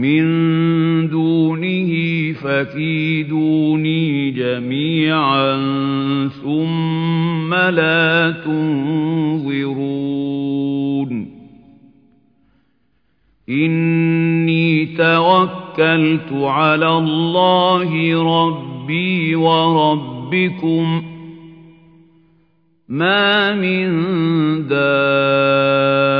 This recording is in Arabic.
مِن دُونِهِ فَكِيدُونِي جَمِيعًا ثُمَّ لَا تُنظِرُونِ. إِنِّي تَوَكَّلْتُ عَلَى اللَّهِ رَبِّي وَرَبِّكُم ۚ. مَّا مِن دَابَّةٍ